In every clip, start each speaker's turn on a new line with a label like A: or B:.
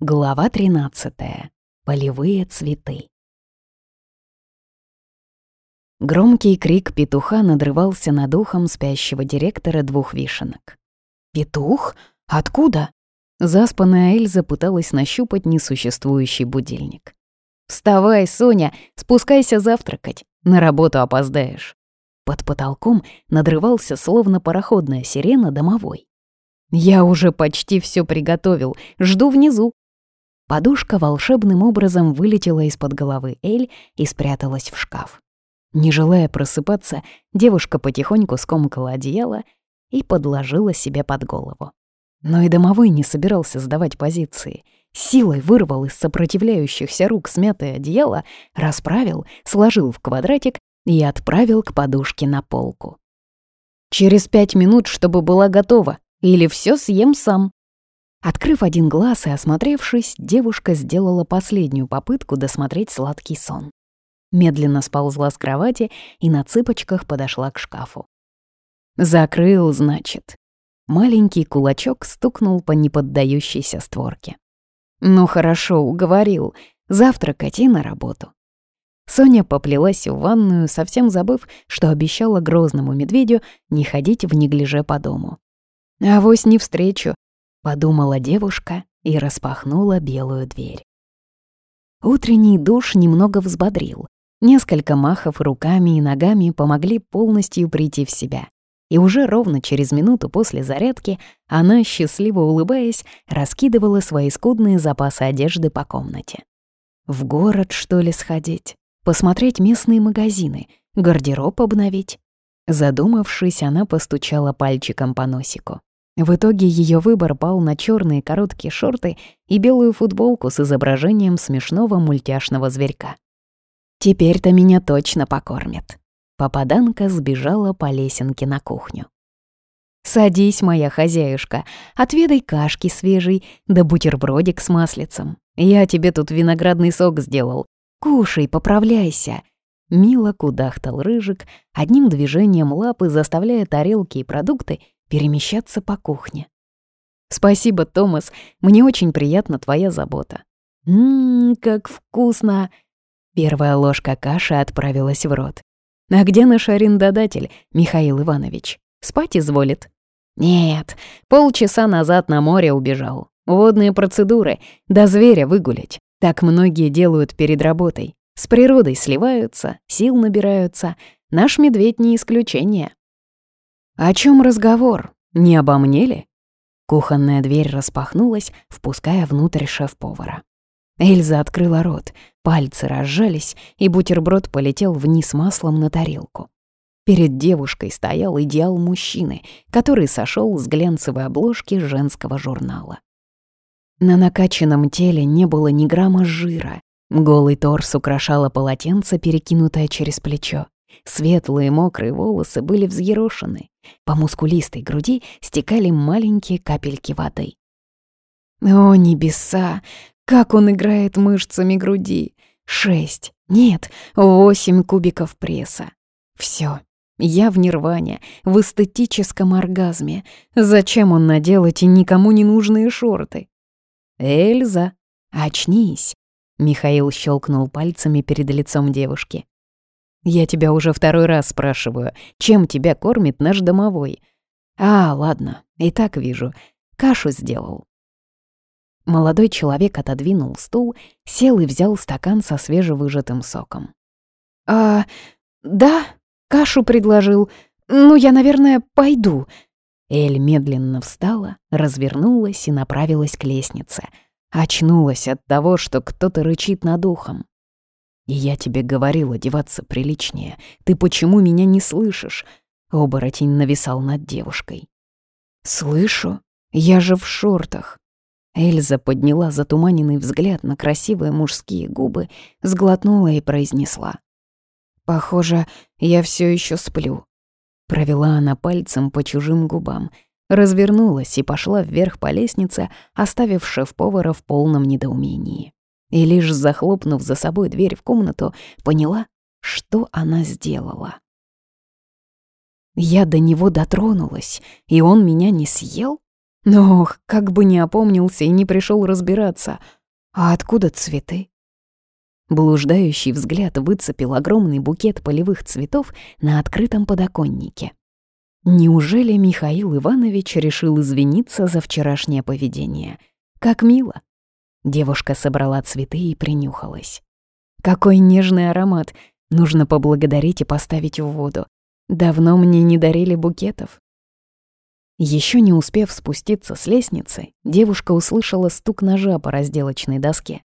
A: Глава 13. Полевые цветы. Громкий крик петуха надрывался над ухом спящего директора двух вишенок. «Петух? Откуда?» Заспанная Эльза пыталась нащупать несуществующий будильник. «Вставай, Соня, спускайся завтракать, на работу опоздаешь». Под потолком надрывался словно пароходная сирена домовой. «Я уже почти все приготовил, жду внизу, Подушка волшебным образом вылетела из-под головы Эль и спряталась в шкаф. Не желая просыпаться, девушка потихоньку скомкала одеяло и подложила себе под голову. Но и домовой не собирался сдавать позиции. Силой вырвал из сопротивляющихся рук смятое одеяло, расправил, сложил в квадратик и отправил к подушке на полку. «Через пять минут, чтобы была готова, или все съем сам», Открыв один глаз и осмотревшись, девушка сделала последнюю попытку досмотреть сладкий сон. Медленно сползла с кровати и на цыпочках подошла к шкафу. «Закрыл, значит». Маленький кулачок стукнул по неподдающейся створке. «Ну хорошо, уговорил. Завтракать и на работу». Соня поплелась в ванную, совсем забыв, что обещала грозному медведю не ходить в неглиже по дому. «Авось не встречу, подумала девушка и распахнула белую дверь. Утренний душ немного взбодрил. Несколько махов руками и ногами помогли полностью прийти в себя. И уже ровно через минуту после зарядки она, счастливо улыбаясь, раскидывала свои скудные запасы одежды по комнате. В город, что ли, сходить? Посмотреть местные магазины? Гардероб обновить? Задумавшись, она постучала пальчиком по носику. В итоге ее выбор пал на черные короткие шорты и белую футболку с изображением смешного мультяшного зверька. «Теперь-то меня точно покормят». Попаданка сбежала по лесенке на кухню. «Садись, моя хозяюшка, отведай кашки свежей, да бутербродик с маслицем. Я тебе тут виноградный сок сделал. Кушай, поправляйся». Мило кудахтал рыжик, одним движением лапы заставляя тарелки и продукты перемещаться по кухне. «Спасибо, Томас, мне очень приятна твоя забота». «Ммм, как вкусно!» Первая ложка каши отправилась в рот. «А где наш арендодатель, Михаил Иванович? Спать изволит?» «Нет, полчаса назад на море убежал. Водные процедуры, до зверя выгулять. Так многие делают перед работой. С природой сливаются, сил набираются. Наш медведь не исключение. «О чем разговор? Не обо мне ли?» Кухонная дверь распахнулась, впуская внутрь шеф-повара. Эльза открыла рот, пальцы разжались, и бутерброд полетел вниз маслом на тарелку. Перед девушкой стоял идеал мужчины, который сошел с глянцевой обложки женского журнала. На накачанном теле не было ни грамма жира. Голый торс украшало полотенце, перекинутое через плечо. Светлые мокрые волосы были взъерошены. По мускулистой груди стекали маленькие капельки воды. О, небеса! Как он играет мышцами груди! Шесть, нет, восемь кубиков пресса. Все, я в нирване, в эстетическом оргазме. Зачем он надел эти никому не нужные шорты? «Эльза, очнись!» Михаил щелкнул пальцами перед лицом девушки. Я тебя уже второй раз спрашиваю, чем тебя кормит наш домовой? А, ладно, и так вижу. Кашу сделал. Молодой человек отодвинул стул, сел и взял стакан со свежевыжатым соком. «А, да, кашу предложил. Ну, я, наверное, пойду». Эль медленно встала, развернулась и направилась к лестнице. Очнулась от того, что кто-то рычит над ухом. И я тебе говорил одеваться приличнее. Ты почему меня не слышишь?» Оборотень нависал над девушкой. «Слышу. Я же в шортах». Эльза подняла затуманенный взгляд на красивые мужские губы, сглотнула и произнесла. «Похоже, я все еще сплю». Провела она пальцем по чужим губам, развернулась и пошла вверх по лестнице, оставив шеф-повара в полном недоумении и лишь захлопнув за собой дверь в комнату, поняла, что она сделала. Я до него дотронулась, и он меня не съел? Ох, как бы не опомнился и не пришел разбираться. А откуда цветы? Блуждающий взгляд выцепил огромный букет полевых цветов на открытом подоконнике. Неужели Михаил Иванович решил извиниться за вчерашнее поведение? Как мило. Девушка собрала цветы и принюхалась. Какой нежный аромат. Нужно поблагодарить и поставить в воду. Давно мне не дарили букетов. Еще не успев спуститься с лестницы, девушка услышала стук ножа по разделочной доске.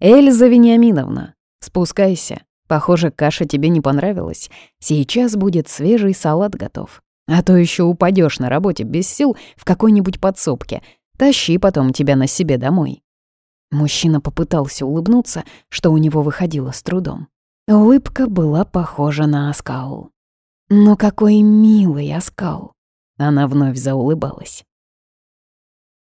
A: «Эльза Вениаминовна, спускайся. Похоже, каша тебе не понравилась. Сейчас будет свежий салат готов. А то еще упадешь на работе без сил в какой-нибудь подсобке. Тащи потом тебя на себе домой». Мужчина попытался улыбнуться, что у него выходило с трудом. Улыбка была похожа на оскал. Но какой милый оскал! Она вновь заулыбалась.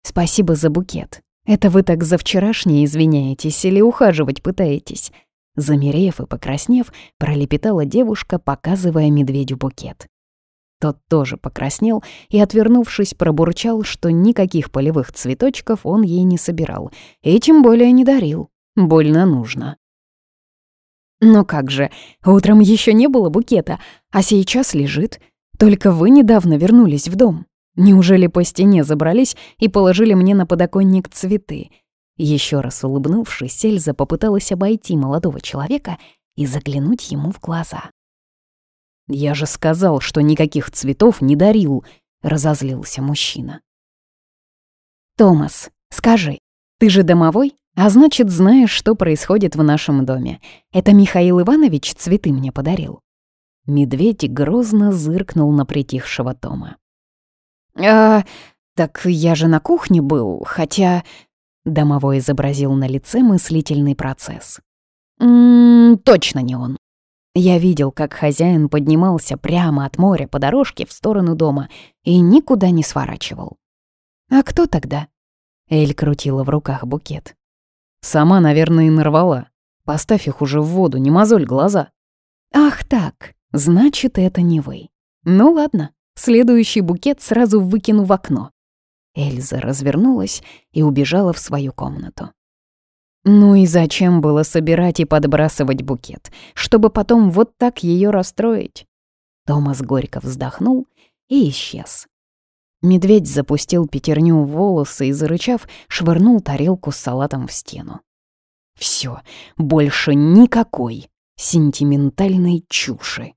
A: «Спасибо за букет. Это вы так за вчерашнее извиняетесь или ухаживать пытаетесь?» Замерев и покраснев, пролепетала девушка, показывая медведю букет. Тот тоже покраснел и, отвернувшись, пробурчал, что никаких полевых цветочков он ей не собирал, и тем более не дарил. Больно нужно. Но как же, утром еще не было букета, а сейчас лежит. Только вы недавно вернулись в дом. Неужели по стене забрались и положили мне на подоконник цветы? Еще раз улыбнувшись, Эльза попыталась обойти молодого человека и заглянуть ему в глаза. «Я же сказал, что никаких цветов не дарил», — разозлился мужчина. «Томас, скажи, ты же домовой, а значит, знаешь, что происходит в нашем доме. Это Михаил Иванович цветы мне подарил». Медведь грозно зыркнул на притихшего Тома. «А, так я же на кухне был, хотя...» Домовой изобразил на лице мыслительный процесс. «М -м, «Точно не он. Я видел, как хозяин поднимался прямо от моря по дорожке в сторону дома и никуда не сворачивал. «А кто тогда?» Эль крутила в руках букет. «Сама, наверное, и нарвала. Поставь их уже в воду, не мозоль глаза». «Ах так, значит, это не вы. Ну ладно, Следующий букет сразу выкину в окно. Эльза развернулась и убежала в свою комнату. Ну и зачем было собирать и подбрасывать букет, чтобы потом вот так ее расстроить? Томас горько вздохнул и исчез. Медведь запустил пятерню в волосы и, зарычав, швырнул тарелку с салатом в стену. Все, больше никакой сентиментальной чуши.